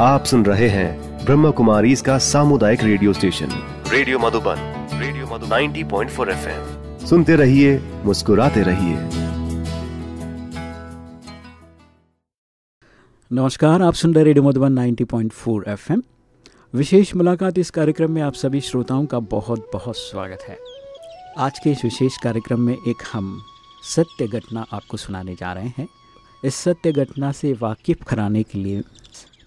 आप सुन रहे हैं ब्रह्म कुमारी इसका सामुदायिक radio station. Radio Madhuban radio Madhuban. 90.4 FM. सुनते रहिए मुस्कुराते रहिए। नमस्कार आप सुन रहे रेडियो मधुबन 90.4 एफएम। विशेष मुलाकात इस कार्यक्रम में आप सभी श्रोताओं का बहुत बहुत स्वागत है। आज के इस विशेष कार्यक्रम में एक हम सत्य घटना आपको सुनाने जा रहे हैं। इस सत्य घटना से वाकिफ कराने के लिए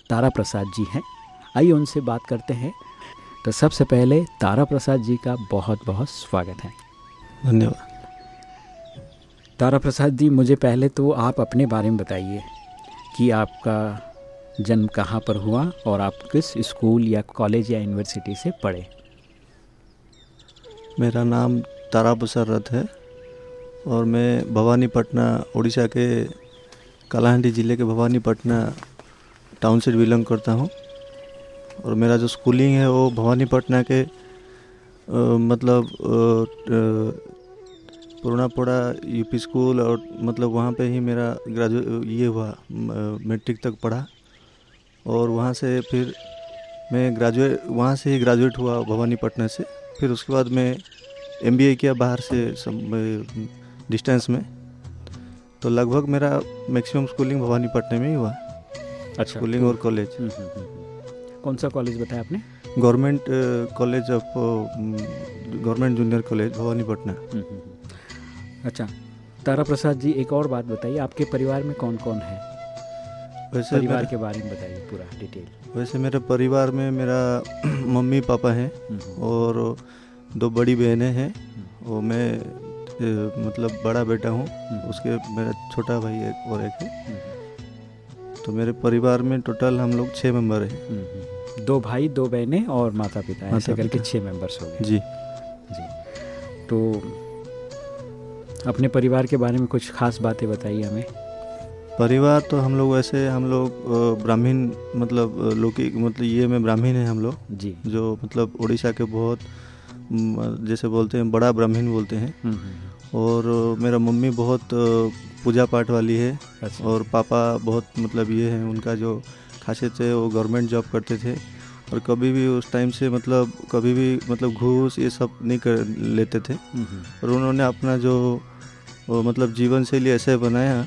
तारा प्रसाद जी हैं। आइए उनसे बात करते हैं। तो सबसे पहले तारा प्रसाद जी का बहुत बहुत स्वागत है। धन्यवाद। तारा प्रसाद जी मुझे पहले तो आप अपने बारे में बताइए कि आपका जन्म कहाँ पर हुआ और आप किस स्कूल या कॉलेज या यूनिवर्सिटी से पढ़े? मेरा नाम तारा प्रसाद रथ है और मैं भवानीपटना उड़ीसा के कालाहांडी ज़िले के भवानीपटना टाउन से बिलोंग करता हूँ। और मेरा जो स्कूलिंग है वो भवानीपटना के आ, मतलब पुरानापड़ा यूपी स्कूल और मतलब वहाँ पे ही मेरा ग्रेजुए ये हुआ मैट्रिक तक पढ़ा। और वहाँ से फिर मैं ग्रेजुएट वहाँ से ही ग्रेजुएट हुआ भवानीपटना से। फिर उसके बाद मैं एमबीए किया बाहर से डिस्टेंस में। तो लगभग मेरा मैक्सिमम स्कूलिंग भवानीपट्टनम में ही हुआ। अच्छा। स्कूलिंग और कॉलेज हम्म, हम्म, हम्म। कौन सा कॉलेज बताया आपने? Government college of government junior college Bhawanipatna. हम्म, हम्म, हम्म। अच्छा तारा प्रसाद जी एक और बात बताइए आपके परिवार में कौन कौन है? वैसे परिवार के बारे में बताइए पूरा डिटेल। वैसे मेरे परिवार में मेरा मम्मी पापा हैं हम्म, और दो बड़ी बहनें हैं और मैं मतलब बड़ा बेटा हूँ हम्म, उसके मेरा छोटा भाई एक और एक है। हम्म, तो मेरे परिवार में टोटल हम लोग छः मेंबर हैं। हम्म, हम्म। दो भाई दो बहनें और माता पिता ऐसे करके छः मेंबर्स हो गए। जी। जी। तो अपने परिवार के बारे में कुछ खास बातें बताइए हमें। परिवार तो हम लोग वैसे हम लोग ब्राह्मीण मतलब लौकिक मतलब ये में ब्राह्मीण है हम लोग। जी। जो मतलब उड़ीसा के बहुत जैसे बोलते हैं बड़ा ब्राह्मीण बोलते हैं। हम्म, और मेरा मम्मी बहुत पूजा पाठ वाली है अच्छा। और पापा बहुत मतलब ये है उनका जो खासियत है वो गवर्नमेंट जॉब करते थे और कभी भी उस टाइम से मतलब कभी भी मतलब घूस ये सब नहीं कर लेते थे। और उन्होंने अपना जो वो मतलब जीवन शैली ऐसे बनाया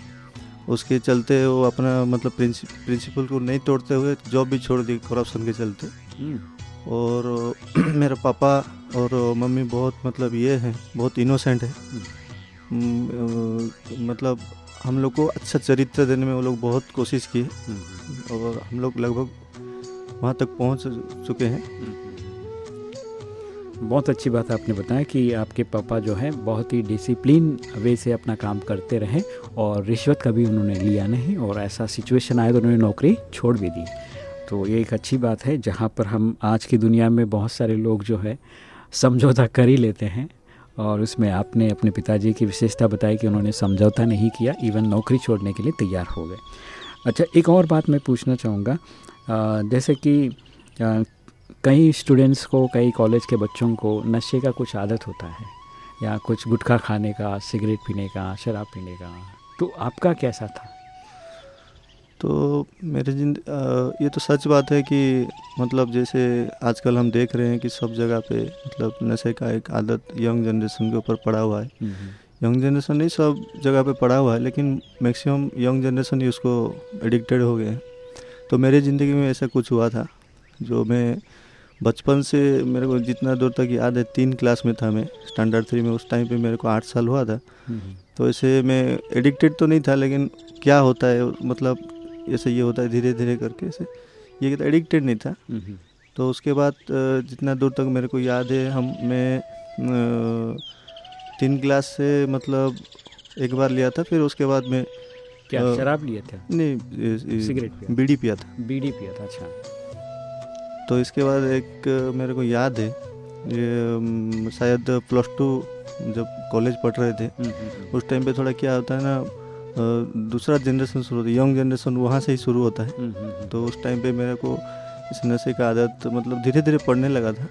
उसके चलते वो अपना मतलब प्रिंसि, प्रिंसिपल को नहीं तोड़ते हुए जॉब भी छोड़ दी करप्शन के चलते। हम्म, और मेरे पापा और मम्मी बहुत मतलब ये हैं बहुत इनोसेंट है। हम्म, मतलब हम लोग को अच्छा चरित्र देने में वो लोग बहुत कोशिश की हम्म, और हम लोग लगभग वहाँ तक पहुँच चुके हैं। बहुत अच्छी बात आपने बताया कि आपके पापा जो है बहुत ही डिसिप्लिन वे से अपना काम करते रहे और रिश्वत कभी उन्होंने लिया नहीं और ऐसा सिचुएशन आया तो उन्होंने नौकरी छोड़ भी दी। तो ये एक अच्छी बात है जहाँ पर हम आज की दुनिया में बहुत सारे लोग जो है समझौता कर ही लेते हैं। और उसमें आपने अपने पिताजी की विशेषता बताई कि उन्होंने समझौता नहीं किया इवन नौकरी छोड़ने के लिए तैयार हो गए। अच्छा एक और बात मैं पूछना चाहूँगा। जैसे कि कई स्टूडेंट्स को, कई कॉलेज के बच्चों को नशे का कुछ आदत होता है, या कुछ गुटखा खाने का सिगरेट पीने का, शराब पीने का तो आपका कैसा था? तो मेरे जिंद ये तो सच बात है कि मतलब जैसे आजकल हम देख रहे हैं कि सब जगह पे मतलब नशे का एक आदत यंग जनरेशन के ऊपर पड़ा हुआ है। यंग जनरेशन नहीं सब जगह पे पड़ा हुआ है लेकिन मैक्सिमम यंग जनरेशन ही उसको एडिक्टेड हो गए हैं। तो मेरी ज़िंदगी में ऐसा कुछ हुआ था जो मैं बचपन से मेरे को जितना दूर तक याद है तीन क्लास में था मैं स्टैंडर्ड थ्री में उस टाइम पे मेरे को आठ साल हुआ था। तो ऐसे मैं एडिक्टेड तो नहीं था लेकिन क्या होता है मतलब ऐसे ये होता है धीरे धीरे करके ऐसे। ये एडिक्टेड नहीं था। तो उसके बाद जितना दूर तक मेरे को याद है हम मैं तीन क्लास से मतलब एक बार लिया था फिर उसके बाद मैं क्या शराब लिया था? नहीं सिगरेट पिया? बीड़ी पिया था। बीड़ी पिया था अच्छा। तो इसके बाद एक मेरे को याद है ये शायद प्लस टू जब कॉलेज पढ़ रहे थे उस टाइम पे थोड़ा क्या होता है ना दूसरा जनरेशन शुरू होता है यंग जनरेशन वहाँ से ही शुरू होता है। तो उस टाइम पे मेरे को इस नशे का आदत मतलब धीरे धीरे पड़ने लगा था।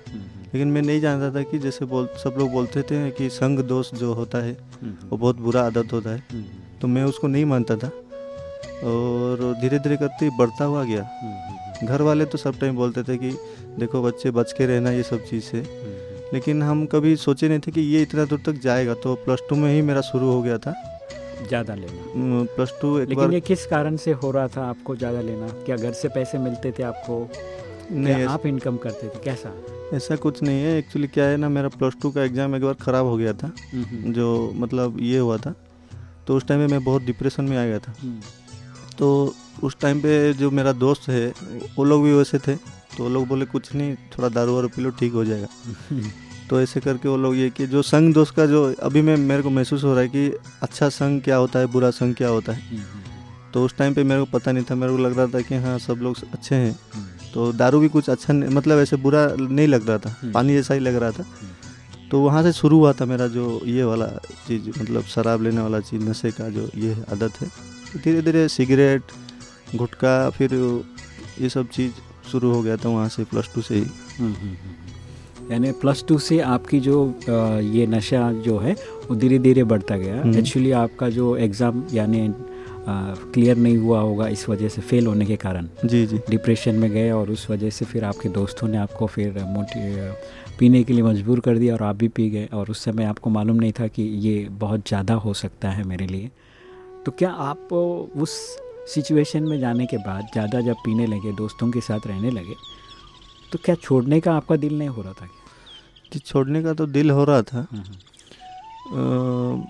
लेकिन मैं नहीं जानता था कि जैसे बोल सब लोग बोलते थे कि संग दोष जो होता है वो बहुत बुरा आदत होता है। तो मैं उसको नहीं मानता था। और धीरे धीरे करते बढ़ता हुआ गया। घर वाले तो सब टाइम बोलते थे कि देखो बच्चे बच के रहना ये सब चीज़ से। लेकिन हम कभी सोचे नहीं थे कि ये इतना दूर तक जाएगा। तो प्लस टू में ही मेरा शुरू हो गया था। ज़्यादा लेना। प्लस टू लेकिन बार ये किस कारण से हो रहा था आपको ज़्यादा लेना? क्या घर से पैसे मिलते थे आपको? नहीं आप इनकम करते थे? कैसा? ऐसा कुछ नहीं है। एक्चुअली क्या है ना मेरा प्लस टू का एग्ज़ाम एक बार ख़राब हो गया था। हम्म, जो मतलब ये हुआ था। तो उस टाइम पे मैं बहुत डिप्रेशन में आ गया था। हम्म, तो उस टाइम पे जो मेरा दोस्त है वो लोग भी वैसे थे। तो वो लोग बोले कुछ नहीं थोड़ा दारू वारू पी लो ठीक हो जाएगा। हम्म, तो ऐसे करके वो लोग ये कि जो संग दोस्त का जो अभी मैं मेरे को महसूस हो रहा है कि अच्छा संग क्या होता है बुरा संग क्या होता है। हम्म, तो उस टाइम पे मेरे को पता नहीं था मेरे को लग रहा था कि हाँ सब लोग अच्छे हैं। हम्म, तो दारू भी कुछ अच्छा नहीं मतलब ऐसे बुरा नहीं लग रहा था हम्म। पानी जैसा ही लग रहा था। तो वहाँ से शुरू हुआ था मेरा जो ये वाला चीज़ मतलब शराब लेने वाला चीज़ नशे का जो ये आदत है। तो धीरे धीरे सिगरेट गुटखा फिर ये सब चीज़ शुरू हो गया था वहाँ से प्लस टू से ही। यानी प्लस टू से आपकी जो ये नशा जो है वो धीरे धीरे बढ़ता गया। हम्म। एक्चुअली आपका जो एग्ज़ाम यानी क्लियर नहीं हुआ होगा इस वजह से फेल होने के कारण। जी जी। डिप्रेशन में गए और उस वजह से फिर आपके दोस्तों ने आपको फिर मोटी पीने के लिए मजबूर कर दिया और आप भी पी गए और उस समय आपको मालूम नहीं था कि ये बहुत ज़्यादा हो सकता है मेरे लिए। तो क्या आप उस सिचुएशन में जाने के बाद ज़्यादा जब पीने लगे दोस्तों के साथ रहने लगे तो क्या छोड़ने का आपका दिल नहीं हो रहा था कि छोड़ने का तो दिल हो रहा था। हम्म,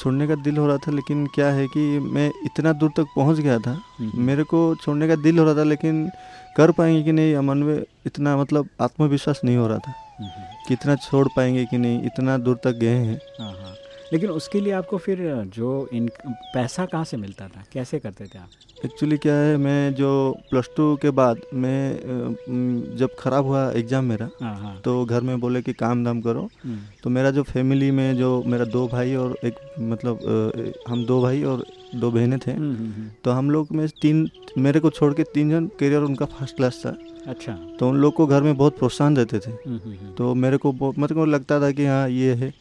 छोड़ने का दिल हो रहा था लेकिन क्या है कि मैं इतना दूर तक पहुँच गया था। हम्म, मेरे को छोड़ने का दिल हो रहा था लेकिन कर पाएँगे कि नहीं अमन में इतना मतलब आत्मविश्वास नहीं हो रहा था हम्म, हम्म, कि इतना छोड़ पाएँगे कि नहीं इतना दूर तक गए हैं। हाँ हाँ। लेकिन उसके लिए आपको फिर जो इन पैसा कहाँ से मिलता था? कैसे करते थे आप? एक्चुअली क्या है मैं जो प्लस टू के बाद मैं जब ख़राब हुआ एग्ज़ाम मेरा हाँ हाँ। तो घर में बोले कि काम धाम करो। हम्म, तो मेरा जो फैमिली में जो मेरा दो भाई और एक मतलब हम दो भाई और दो बहनें थे हम्म, हम्म, तो हम लोग में तीन मेरे को छोड़ के तीन जन करियर उनका फ़र्स्ट क्लास था। अच्छा। तो उन लोग को घर में बहुत प्रोत्साहन देते थे। तो मेरे को मतलब लगता था कि हाँ ये है।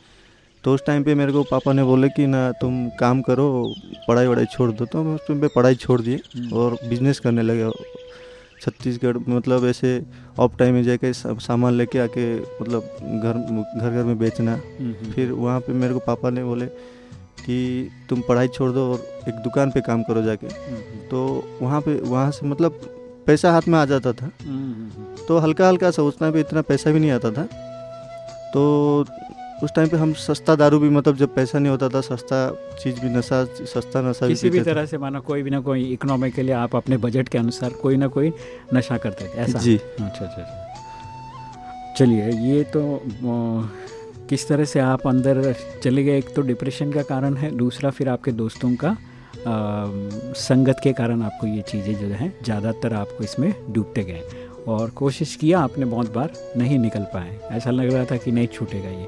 तो उस टाइम पे मेरे को पापा ने बोले कि ना तुम काम करो पढ़ाई वढ़ाई छोड़ दो। तो मैं उस टाइम पे पढ़ाई छोड़ दिए हम्म। और बिज़नेस करने लगे। छत्तीसगढ़ मतलब ऐसे ऑफ़ टाइम में जाके सामान लेके आके मतलब घर घर घर में बेचना। हम्म, हम्म, फिर वहाँ पे मेरे को पापा ने बोले कि तुम पढ़ाई छोड़ दो और एक दुकान पे काम करो जाके। तो वहाँ पे वहाँ से मतलब पैसा हाथ में आ जाता था। तो हल्का हल्का सा उस टाइम पे इतना पैसा भी नहीं आता था। तो उस टाइम पे हम सस्ता दारू भी मतलब जब पैसा नहीं होता था सस्ता चीज़ भी नशा सस्ता नशा किसी भी थे। तरह से माना कोई भी ना कोई इकोनॉमिक के लिए आप अपने बजट के अनुसार कोई ना कोई नशा करते थे ऐसा? जी। अच्छा अच्छा अच्छा। चलिए ये तो किस तरह से आप अंदर चले गए? एक तो डिप्रेशन का कारण है दूसरा फिर आपके दोस्तों का अ, संगत के कारण आपको ये चीज़ें जो हैं ज़्यादातर आपको इसमें डूबते गए। और कोशिश किया आपने बहुत बार नहीं निकल पाए। ऐसा लग रहा था कि नहीं छूटेगा ये।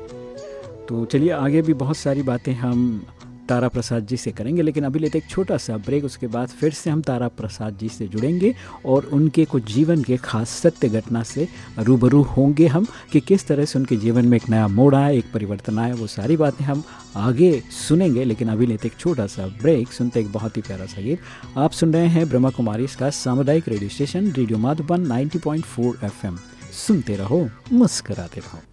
तो चलिए, आगे भी बहुत सारी बातें हम तारा प्रसाद जी से करेंगे, लेकिन अभी लेते एक छोटा सा ब्रेक, उसके बाद फिर से हम तारा प्रसाद जी से जुड़ेंगे और उनके कुछ जीवन के खास सत्य घटना से रूबरू होंगे हम कि किस तरह से उनके जीवन में एक नया मोड़ आया, एक परिवर्तन आया, वो सारी बातें हम आगे सुनेंगे। लेकिन अभी लेते एक छोटा सा ब्रेक, सुनते एक बहुत ही प्यारा सा गीत। आप सुन रहे हैं ब्रह्मा कुमारी इसका सामुदायिक radio station, radio Madhuban 90.4 FM. सुनते रहो, मुस्कराते रहो।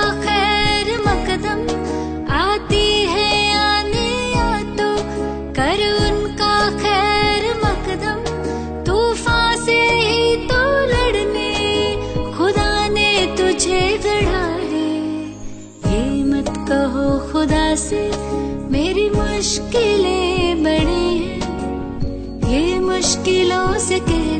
से मेरी मुश्किलें बड़ी हैं। ये मुश्किलों से कह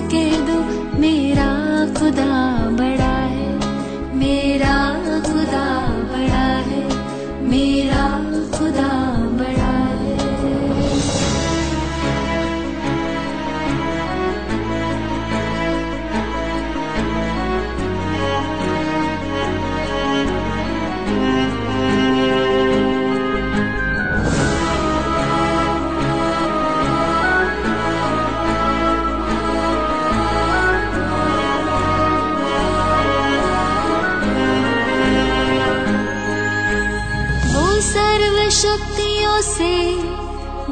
कह दो मेरा खुदा।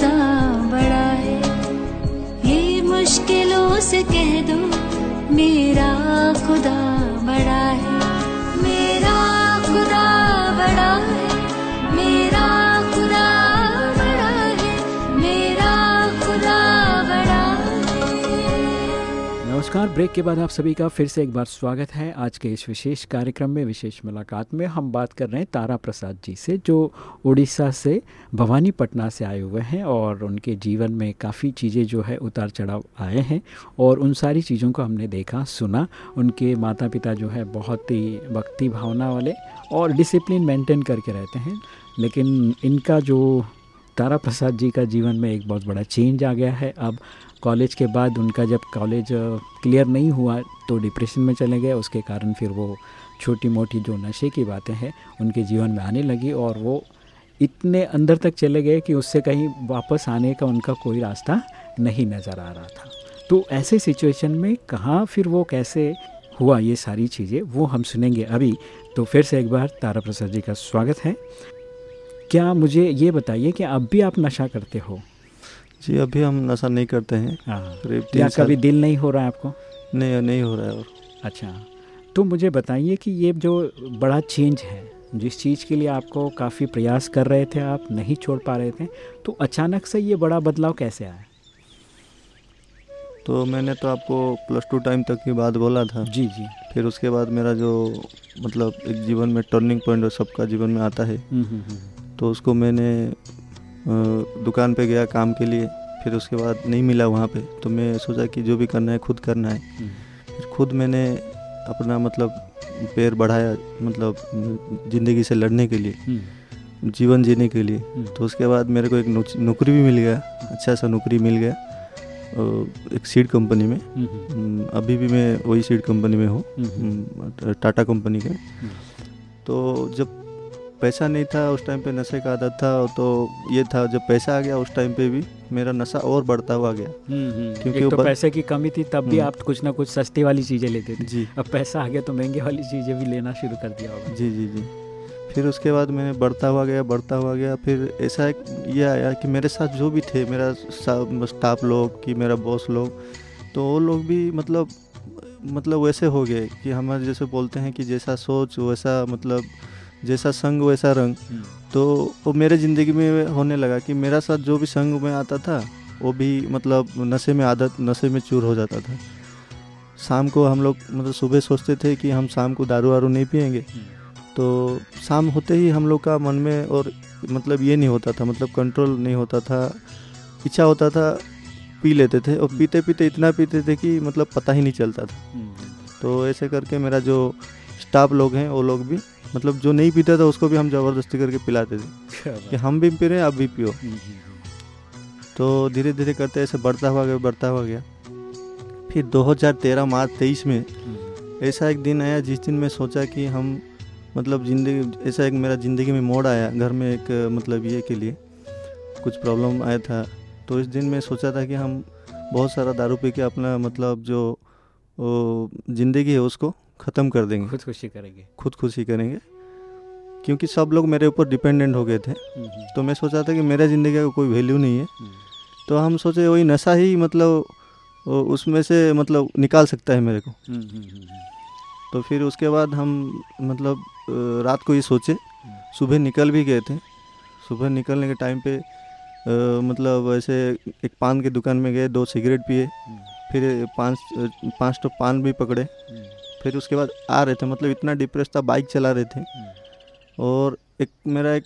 खुदा बड़ा है। ये मुश्किलों से कह दो, मेरा खुदा बड़ा है। मेरा खुदा बड़ा है। मेरा नमस्कार। ब्रेक के बाद आप सभी का फिर से एक बार स्वागत है। आज के इस विशेष कार्यक्रम में, विशेष मुलाकात में हम बात कर रहे हैं तारा प्रसाद जी से, जो उड़ीसा से, भवानी पटना से आए हुए हैं और उनके जीवन में काफ़ी चीज़ें जो है उतार चढ़ाव आए हैं और उन सारी चीज़ों को हमने देखा, सुना। उनके माता पिता जो है बहुत ही भक्ति भावना वाले और डिसिप्लिन मेंटेन करके रहते हैं। लेकिन इनका जो तारा प्रसाद जी का जीवन में एक बहुत बड़ा चेंज आ गया है। अब कॉलेज के बाद उनका जब कॉलेज क्लियर नहीं हुआ तो डिप्रेशन में चले गए। उसके कारण फिर वो छोटी मोटी जो नशे की बातें हैं, उनके जीवन में आने लगी और वो इतने अंदर तक चले गए कि उससे कहीं वापस आने का उनका कोई रास्ता नहीं नज़र आ रहा था। तो ऐसे सिचुएशन में कहाँ फिर वो कैसे हुआ ये सारी चीज़ें, वो हम सुनेंगे अभी। तो फिर से एक बार तारा प्रसाद जी का स्वागत है। क्या मुझे ये बताइए कि अब भी आप नशा करते हो? जी अभी हम नशा नहीं करते हैं। हाँ। करीब क्या कभी दिल नहीं हो रहा है आपको? नहीं नहीं हो रहा है और। अच्छा तो मुझे बताइए कि ये जो बड़ा चेंज है जिस चीज़ के लिए आपको काफ़ी प्रयास कर रहे थे आप नहीं छोड़ पा रहे थे तो अचानक से ये बड़ा बदलाव कैसे आया? तो मैंने तो आपको प्लस टू टाइम तक की बात बोला था। जी जी। फिर उसके बाद मेरा जो मतलब एक जीवन में टर्निंग पॉइंट सबका जीवन में आता है हम्म, हम्म, हम्म, तो उसको मैंने दुकान पे गया काम के लिए फिर उसके बाद नहीं मिला वहाँ पे तो मैं सोचा कि जो भी करना है खुद करना है। हम्म, फिर खुद मैंने अपना मतलब पैर बढ़ाया मतलब ज़िंदगी से लड़ने के लिए हम्म, जीवन जीने के लिए। हम्म, तो उसके बाद मेरे को एक नौकरी भी मिल गया अच्छा सा नौकरी मिल गया एक सीड कंपनी में। अभी भी मैं वही सीड कंपनी में हूँ टाटा कंपनी के। तो जब पैसा नहीं था उस टाइम पे नशे का आदत था तो ये था जब पैसा आ गया उस टाइम पे भी मेरा नशा और बढ़ता हुआ गया। हम्म, हम्म, क्योंकि तो पैसे की कमी थी तब भी हम्म। आप कुछ ना कुछ सस्ती वाली चीज़ें लेते थे। जी। अब पैसा आ गया तो महँगी वाली चीज़ें भी लेना शुरू कर दिया होगा। जी जी जी। फिर उसके बाद मैंने बढ़ता हुआ गया बढ़ता हुआ गया। फिर ऐसा एक ये आया कि मेरे साथ जो भी थे मेरा स्टाफ लोग कि मेरा बॉस लोग तो वो लोग भी मतलब मतलब वैसे हो गए कि हमारे जैसे बोलते हैं कि जैसा सोच वैसा मतलब जैसा संग वैसा रंग। हम्म, तो वो मेरे ज़िंदगी में होने लगा कि मेरा साथ जो भी संग में आता था वो भी मतलब नशे में आदत नशे में चूर हो जाता था। शाम को हम लोग मतलब सुबह सोचते थे कि हम शाम को दारू वारू नहीं पियेंगे। तो शाम होते ही हम लोग का मन में और मतलब ये नहीं होता था मतलब कंट्रोल नहीं होता था। इच्छा होता था पी लेते थे और पीते पीते इतना पीते थे कि मतलब पता ही नहीं चलता था। हम्म, तो ऐसे करके मेरा जो स्टाफ लोग हैं वो लोग भी मतलब जो नहीं पीता था उसको भी हम ज़बरदस्ती करके पिलाते थे। कि हम भी पी रहे हैं आप भी पियो। हम्म, हम्म, तो धीरे धीरे करते ऐसे बढ़ता हुआ गया बढ़ता हुआ गया। फिर 2013 मार्च तेईस में हम्म, ऐसा एक दिन आया जिस दिन मैं सोचा कि हम मतलब ज़िंदगी ऐसा एक मेरा ज़िंदगी में मोड़ आया घर में एक मतलब ये के लिए। कुछ प्रॉब्लम आया था। तो इस दिन मैं सोचा था कि हम बहुत सारा दारू पी के अपना मतलब जो ज़िंदगी है उसको ख़त्म कर देंगे। खुदकुशी करेंगे। खुदकुशी करेंगे। क्योंकि सब लोग मेरे ऊपर डिपेंडेंट हो गए थे। हम्म, तो मैं सोचा था कि मेरा ज़िंदगी का कोई वैल्यू नहीं है। हम्म, तो हम सोचे वही नशा ही मतलब उसमें से मतलब निकाल सकता है मेरे को। हम्म, तो फिर उसके बाद हम मतलब रात को ये सोचे। सुबह निकल भी गए थे। सुबह निकलने के टाइम पे अ, मतलब ऐसे एक पान की दुकान में गए दो सिगरेट पिए। फिर पाँच पाँच तो पान भी पकड़े। फिर उसके बाद आ रहे थे मतलब इतना डिप्रेस था बाइक चला रहे थे। हम्म, और एक मेरा एक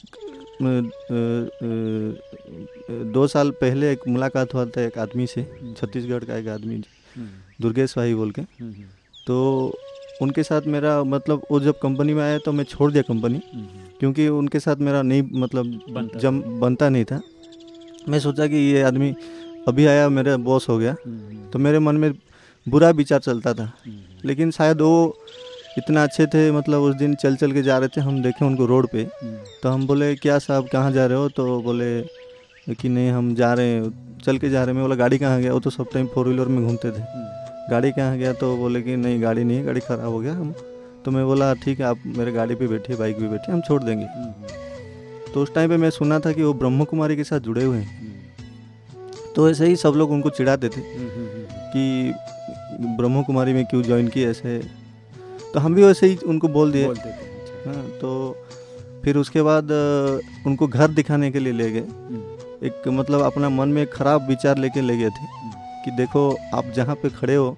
दो साल पहले एक मुलाकात हुआ था एक आदमी से छत्तीसगढ़ का एक आदमी हम्म, दुर्गेश भाई बोल के। हम्म, हम्म, तो उनके साथ मेरा मतलब वो जब कंपनी में आया तो मैं छोड़ दिया कंपनी हम्म, क्योंकि उनके साथ मेरा नहीं मतलब बनता जम बनता नहीं था। मैं सोचा कि ये आदमी अभी आया मेरा बॉस हो गया। हम्म, तो मेरे मन में बुरा विचार चलता था। हम्म, लेकिन शायद वो इतना अच्छे थे मतलब उस दिन चल चल के जा रहे थे हम देखे उनको रोड पे। हम्म, तो हम बोले क्या साहब कहाँ जा रहे हो? तो बोले कि नहीं हम जा रहे हैं। चल के जा रहे हैं। मैं बोला गाड़ी कहाँ गया? वो तो सब टाइम फोर व्हीलर में घूमते थे। हम्म, गाड़ी कहाँ गया? तो बोले कि नहीं गाड़ी नहीं है गाड़ी ख़राब हो गया। हम तो मैं बोला ठीक है आप मेरे गाड़ी पे बैठिए बाइक पे बैठिए हम छोड़ देंगे। तो उस टाइम पे मैं सुना था कि वो ब्रह्म कुमारी के साथ जुड़े हुए हैं। तो ऐसे ही सब लोग उनको चिढ़ाते थे कि ब्रह्म कुमारी में क्यों ज्वाइन किए ऐसे? तो हम भी वैसे ही उनको बोल दिए। हैं। तो फिर उसके बाद उनको घर दिखाने के लिए ले गए। हम्म, एक मतलब अपना मन में खराब विचार लेके ले गए थे हम्म, कि देखो आप जहाँ पे खड़े हो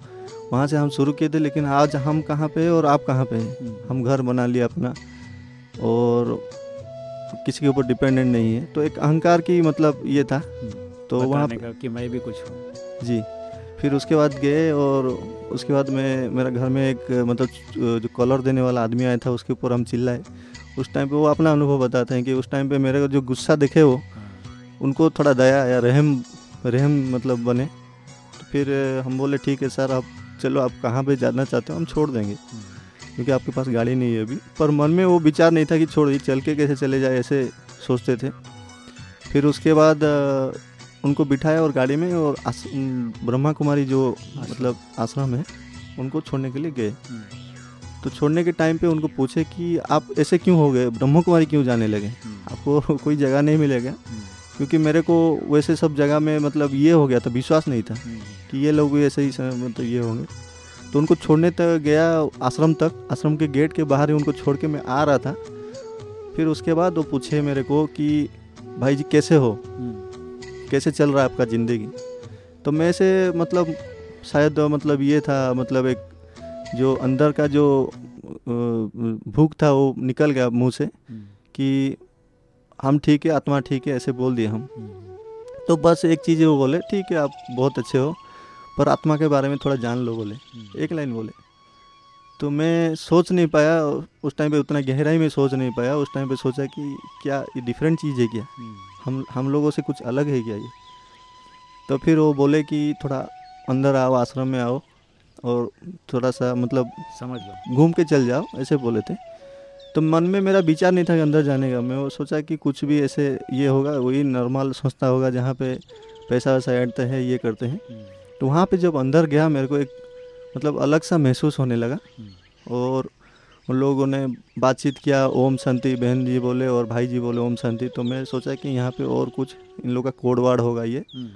वहाँ से हम शुरू किए थे लेकिन आज हम कहाँ पे और आप कहाँ पे हैं? हम्म, हम घर बना लिया अपना। और किसी के ऊपर डिपेंडेंट नहीं है। तो एक अहंकार की मतलब ये था। तो वहाँ कि मैं भी कुछ हूँ। जी। फिर उसके बाद गए और उसके बाद मैं, मेरा घर में एक मतलब जो कलर देने वाला आदमी आया था, उसके ऊपर हम चिल्लाए। उस टाइम पे वो अपना अनुभव बताते हैं कि उस टाइम पे मेरे जो गुस्सा दिखे वो, उनको थोड़ा दया या रहम रहम मतलब बने। तो फिर हम बोले, ठीक है सर, आप, चलो, आप कहाँ पे जाना चाहते हो, हम छोड़ देंगे। क्योंकि आपके पास गाड़ी नहीं है अभी। पर मन में वो विचार नहीं था कि छोड़ दी चल के कैसे चले जाए, ऐसे सोचते थे। फिर उसके बाद उनको बिठाया और गाड़ी में और आस, ब्रह्मा कुमारी जो मतलब आश्रम है उनको छोड़ने के लिए गए। हम्म, तो छोड़ने के टाइम पे उनको पूछे कि आप ऐसे क्यों हो गए? ब्रह्मा कुमारी क्यों जाने लगे? हम्म, आपको कोई जगह नहीं मिलेगा। हम्म, क्योंकि मेरे को वैसे सब जगह में मतलब ये हो गया था विश्वास नहीं था कि ये लोग ऐसे ही मतलब ये होंगे। तो उनको छोड़ने तक गया आश्रम तक आश्रम के गेट के बाहर ही उनको छोड़ के मैं आ रहा था। फिर उसके बाद वो पूछे मेरे को कि भाई जी कैसे हो? कैसे चल रहा है आपका ज़िंदगी? तो मैं से मतलब शायद मतलब ये था मतलब एक जो अंदर का जो भूख था वो निकल गया मुँह से हम्म, कि हम ठीक है आत्मा ठीक है ऐसे बोल दिए हम। हम्म, तो बस एक चीज़ वो बोले ठीक है आप बहुत अच्छे हो पर आत्मा के बारे में थोड़ा जान लो बोले। हम्म, एक लाइन बोले। तो मैं सोच नहीं पाया उस टाइम पे उतना गहराई में सोच नहीं पाया उस टाइम पे सोचा कि क्या ये डिफरेंट चीज़ है क्या? हम हम लोगों से कुछ अलग है क्या ये? तो फिर वो बोले कि थोड़ा अंदर आओ आश्रम में आओ और थोड़ा सा मतलब समझ लो। घूम के चल जाओ ऐसे बोले थे। तो मन में मेरा विचार नहीं था कि अंदर जाने का। मैं वो सोचा कि कुछ भी ऐसे ये होगा वही नॉर्मल संस्था होगा जहाँ पे पैसा वैसा ऐडते हैं ये करते हैं। हम्म, तो वहाँ पे जब अंदर गया मेरे को एक मतलब अलग सा महसूस होने लगा हम्म, और उन लोगों ने बातचीत किया ओम शांति बहन जी बोले और भाई जी बोले ओम शांति। तो मैं सोचा कि यहाँ पे और कुछ इन लोग का कोडवाड़ होगा ये। हम्म,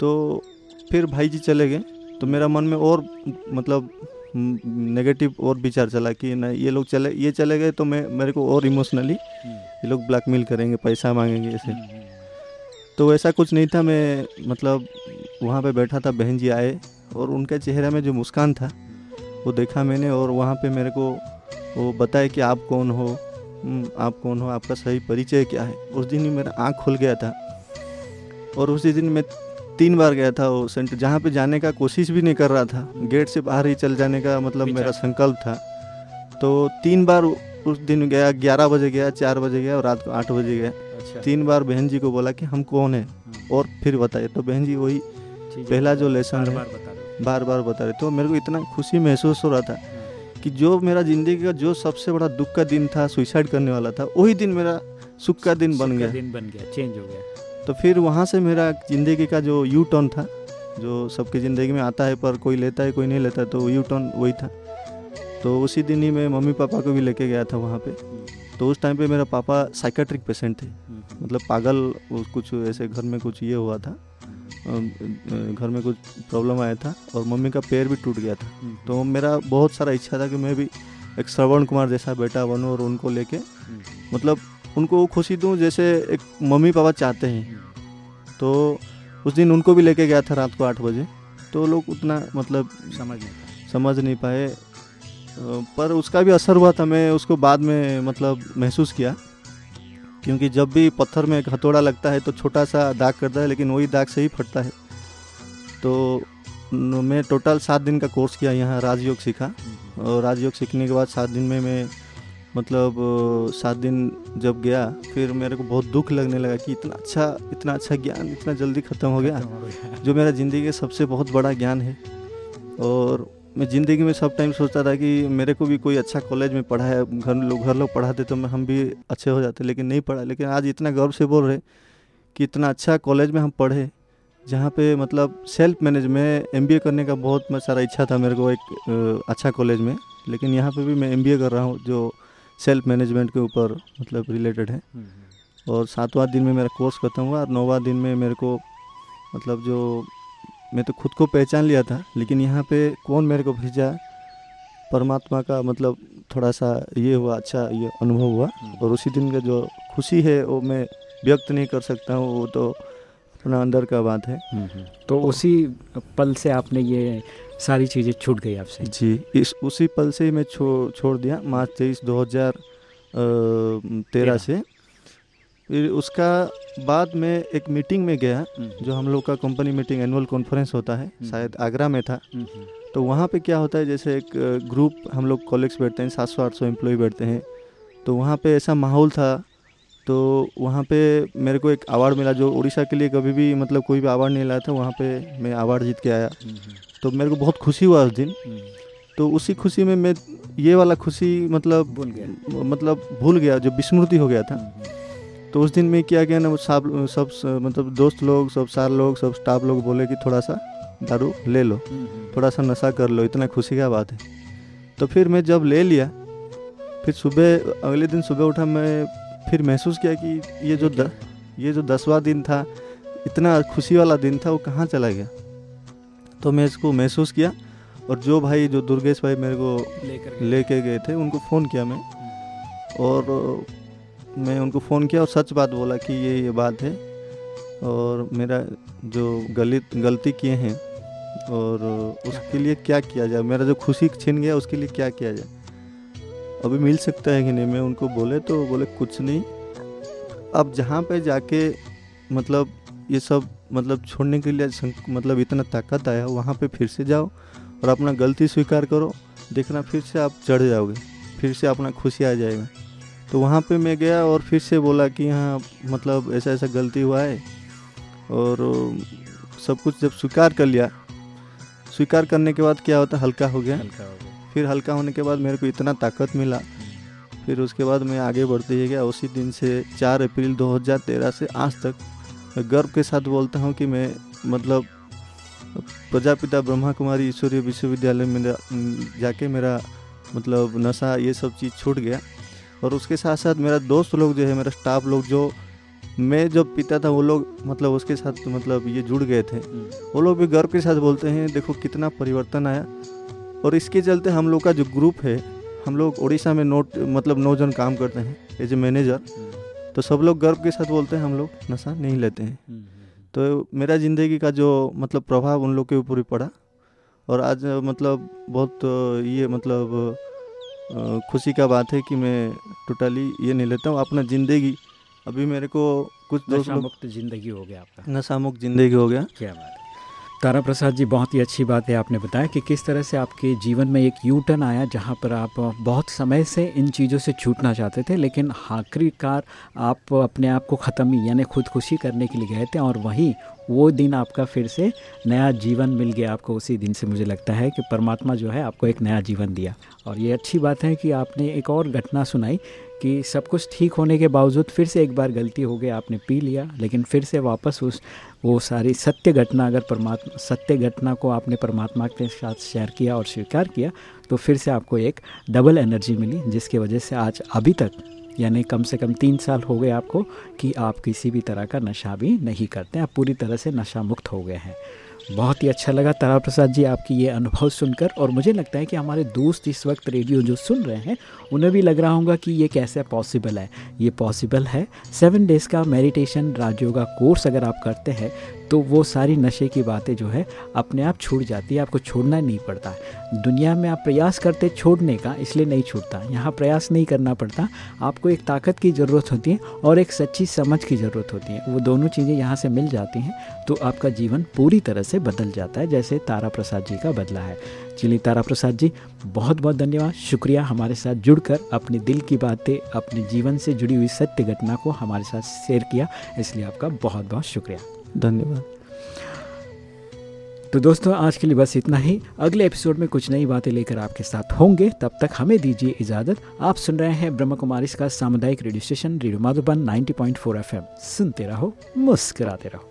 तो फिर भाई जी चले गए। तो मेरा मन में और मतलब नेगेटिव और विचार चला कि नहीं ये लोग चले ये चले गए तो मैं मेरे को और इमोशनली हम्म, ये लोग ब्लैकमेल करेंगे पैसा मांगेंगे ऐसे। हम्म, तो ऐसा कुछ नहीं था मैं मतलब वहाँ पे बैठा था बहन जी आए और उनके चेहरे में जो मुस्कान था वो देखा मैंने और वहाँ पे मेरे को वो बताया कि आप कौन हो? हम्म, आप कौन हो? आपका सही परिचय क्या है? उस दिन ही मेरा आँख खुल गया था। और उसी दिन मैं तीन बार गया था वो सेंटर जहाँ पे जाने का कोशिश भी नहीं कर रहा था। गेट से बाहर ही चल जाने का मतलब मेरा संकल्प था। तो तीन बार उस दिन गया ग्यारह बजे गया चार बजे गया और रात को आठ बजे गया। अच्छा। तीन बार बहन जी को बोला कि हम कौन है? हम्म, और फिर बताए तो बहन जी वही पहला जो लेसन है। बार बार बता रहे। तो मेरे को इतना खुशी महसूस हो रहा था कि जो मेरा ज़िंदगी का जो सबसे बड़ा दुख का दिन था सुइसाइड करने वाला था वही दिन मेरा सुख का दिन बन गया। दिन बन गया चेंज हो गया। तो फिर वहाँ से मेरा ज़िंदगी का जो यू टर्न था जो सबकी ज़िंदगी में आता है पर कोई लेता है कोई नहीं लेता है, तो यू टर्न वही था। तो उसी दिन ही मैं मम्मी पापा को भी लेके गया था वहाँ पे। तो उस टाइम पे मेरा पापा साइकेट्रिक पेशेंट थे। हम्म, मतलब पागल कुछ ऐसे घर में कुछ ये हुआ था। घर में कुछ प्रॉब्लम आया था और मम्मी का पैर भी टूट गया था। हम्म, तो मेरा बहुत सारा इच्छा था कि मैं भी एक श्रवण कुमार जैसा बेटा बनूँ और उनको लेके हम्म, मतलब उनको वो खुशी दूँ जैसे एक मम्मी पापा चाहते हैं। हम्म, तो उस दिन उनको भी लेके गया था रात को आठ बजे। तो लोग उतना मतलब समझ नहीं समझ नहीं पाए। पर उसका भी असर हुआ था मैं उसको बाद में मतलब महसूस किया। क्योंकि जब भी पत्थर में एक हथौड़ा लगता है तो छोटा सा दाग करता है लेकिन वही दाग से ही फटता है। तो मैं टोटल सात दिन का कोर्स किया यहाँ राजयोग सीखा। और राजयोग सीखने के बाद सात दिन में मैं मतलब सात दिन जब गया फिर मेरे को बहुत दुख लगने लगा कि इतना अच्छा इतना अच्छा ज्ञान इतना जल्दी खत्म हो गया। जो मेरा ज़िंदगी का सबसे बहुत बड़ा ज्ञान है। और मैं ज़िंदगी में सब टाइम सोचता था कि मेरे को भी कोई अच्छा कॉलेज में पढ़ा है घर लोग घर लोग पढ़ाते तो मैं हम भी अच्छे हो जाते लेकिन नहीं पढ़ा। लेकिन आज इतना गर्व से बोल रहे कि इतना अच्छा कॉलेज में हम पढ़े जहाँ पे मतलब सेल्फ मैनेज में एमबीए करने का बहुत मैं सारा इच्छा था मेरे को एक अच्छा कॉलेज में। लेकिन यहाँ पे भी मैं एमबीए कर रहा हूँ जो सेल्फ मैनेजमेंट के ऊपर मतलब रिलेटेड है। हम्म, हम्म, और सातवां दिन में मेरा कोर्स खत्म हुआ और नौवां दिन में मेरे को मतलब जो मैं तो खुद को पहचान लिया था लेकिन यहाँ पे कौन मेरे को भेजा? परमात्मा का मतलब थोड़ा सा ये हुआ अच्छा ये अनुभव हुआ। और उसी दिन का जो खुशी है वो मैं व्यक्त नहीं कर सकता हूँ वो तो अपना अंदर का बात है। हम्म, हम्म। तो उसी पल से आपने ये सारी चीज़ें छूट गई आपसे? जी इस उसी पल से ही मैं छोड़ छोड़ दिया मार्च तेईस दो हज़ार तेरह। से। फिर उसका बाद में एक मीटिंग में गया हम्म, जो हम लोग का कंपनी मीटिंग एनुअल कॉन्फ्रेंस होता है हम्म। शायद आगरा में था। हम्म, तो वहाँ पे क्या होता है जैसे एक ग्रुप हम लोग कॉलेग्स बैठते हैं सात सौ आठ सौ एम्प्लॉय बैठते हैं। तो वहाँ पे ऐसा माहौल था तो वहाँ पे मेरे को एक अवार्ड मिला जो उड़ीसा के लिए कभी भी मतलब कोई भी अवार्ड नहीं लाया था वहाँ पे मैं अवार्ड जीत के आया। तो मेरे को बहुत खुशी हुआ उस दिन। तो उसी खुशी में मैं ये वाला खुशी मतलब भूल गया। मतलब भूल गया जो विस्मृति हो गया था। तो उस दिन में क्या किया ना सब सब मतलब दोस्त लोग सब सार लोग सब स्टाफ लोग बोले कि थोड़ा सा दारू ले लो हम्म, हम्म, थोड़ा सा नशा कर लो इतना खुशी का बात है। तो फिर मैं जब ले लिया फिर सुबह अगले दिन सुबह उठा मैं फिर महसूस किया कि ये जो द, ये जो दसवा दिन था इतना खुशी वाला दिन था वो कहाँ चला गया? तो मैं इसको महसूस किया और जो भाई जो दुर्गेश भाई मेरे को लेकर। लेके गए थे उनको फ़ोन किया मैं। और अ, मैं उनको फ़ोन किया और सच बात बोला कि ये ये बात है। और मेरा जो गलत, गलती किए हैं और उसके लिए क्या किया जाए? मेरा जो खुशी छिन गया, उसके लिए क्या किया जाए? अभी मिल सकता है कि नहीं? मैं उनको बोले तो बोले, कुछ नहीं। अब जहाँ पे जाके मतलब ये सब मतलब छोड़ने के लिए मतलब इतना ताकत आया, वहाँ पे फिर से जाओ और अपना गलती स्वीकार करो। देखना फिर से आप चढ़ जाओगे। फिर से अपना खुशी आ जाएगा। तो वहाँ पे मैं गया और फिर से बोला कि हाँ मतलब ऐसा ऐसा गलती हुआ है। और सब कुछ जब स्वीकार कर लिया स्वीकार करने के बाद क्या होता हल्का हो गया। हल्का हो गया। फिर हल्का होने के बाद मेरे को इतना ताकत मिला। फिर उसके बाद मैं आगे बढ़ते ही गया। उसी दिन से चार अप्रैल 2013 से आज तक गर्व के साथ बोलता हूँ कि मैं मतलब प्रजापिता ब्रह्मा कुमारी ईश्वरीय विश्वविद्यालय में जाके मेरा मतलब नशा ये सब चीज़ छूट गया। और उसके साथ साथ मेरा दोस्त लोग जो है मेरा स्टाफ लोग जो मैं जब पीता था वो लोग मतलब उसके साथ मतलब ये जुड़ गए थे। हम्म, वो लोग भी गर्व के साथ बोलते हैं देखो कितना परिवर्तन आया। और इसके चलते हम लोग का जो ग्रुप है हम लोग उड़ीसा में नोट मतलब नौ जन काम करते हैं एज ए मैनेजर तो सब लोग गर्व के साथ बोलते हैं हम लोग नशा नहीं लेते हैं। तो मेरा ज़िंदगी का जो मतलब प्रभाव उन लोग के ऊपर ही पड़ा। और आज मतलब बहुत ये मतलब खुशी का बात है कि मैं टोटली ये नहीं लेता हूँ। अपना ज़िंदगी अभी मेरे को कुछ दोस्त नशा मुक्त ज़िंदगी हो गया आपका। नशा मुक्त ज़िंदगी हो गया। क्या बात है। तारा प्रसाद जी, बहुत ही अच्छी बात है आपने बताया कि किस तरह से आपके जीवन में एक यू टर्न आया जहाँ पर आप बहुत समय से इन चीज़ों से छूटना चाहते थे, लेकिन आखिरकार आप अपने आप को ख़त्म यानी खुदकुशी करने के लिए गए थे और वहीं वो दिन आपका फिर से नया जीवन मिल गया आपको। उसी दिन से मुझे लगता है कि परमात्मा जो है आपको एक नया जीवन दिया। और ये अच्छी बात है कि आपने एक और घटना सुनाई कि सब कुछ ठीक होने के बावजूद फिर से एक बार गलती हो गई, आपने पी लिया, लेकिन फिर से वापस उस, वो सारी सत्य घटना, अगर परमात्मा, सत्य घटना को आपने परमात्मा के साथ शेयर किया और स्वीकार किया तो फिर से आपको एक डबल एनर्जी मिली, जिसकी वजह से आज अभी तक, यानी कम से कम तीन साल हो गए आपको, कि आप किसी भी तरह का नशा भी नहीं करते, आप पूरी तरह से नशा मुक्त हो गए हैं। बहुत ही अच्छा लगा। तारा प्रसाद जी, आपकी ये अनुभव सुनकर और मुझे लगता है कि हमारे दोस्त इस वक्त रेडियो जो सुन रहे हैं, उन्हें भी लग रहा होगा कि ये कैसे पॉसिबल है। ये पॉसिबल है। सेवन डेज़ का मेडिटेशन राजयोगा कोर्स अगर आप करते हैं तो वो सारी नशे की बातें जो है अपने आप छूट जाती है, आपको छोड़ना नहीं पड़ता। दुनिया में आप प्रयास करते छोड़ने का, इसलिए नहीं छूटता। यहाँ प्रयास नहीं करना पड़ता। आपको एक ताकत की ज़रूरत होती है और एक सच्ची समझ की ज़रूरत होती है। वो दोनों चीज़ें यहाँ से मिल जाती हैं तो आपका जीवन पूरी तरह से बदल जाता है, जैसे तारा प्रसाद जी का बदला है। चलिए तारा प्रसाद जी बहुत बहुत धन्यवाद। शुक्रिया हमारे साथ जुड़कर, अपने दिल की बातें, अपने जीवन से जुड़ी हुई सत्य घटना को हमारे साथ शेयर किया। इसलिए आपका बहुत बहुत शुक्रिया। धन्यवाद। तो दोस्तों, आज के लिए बस इतना ही। अगले एपिसोड में कुछ नई बातें लेकर आपके साथ होंगे। तब तक हमें दीजिए इजाज़त। आप सुन रहे हैं ब्रह्म कुमारी का सामुदायिक radio station, radio Madhuban 90.4 FM. सुनते रहो, मुस्कराते रहो।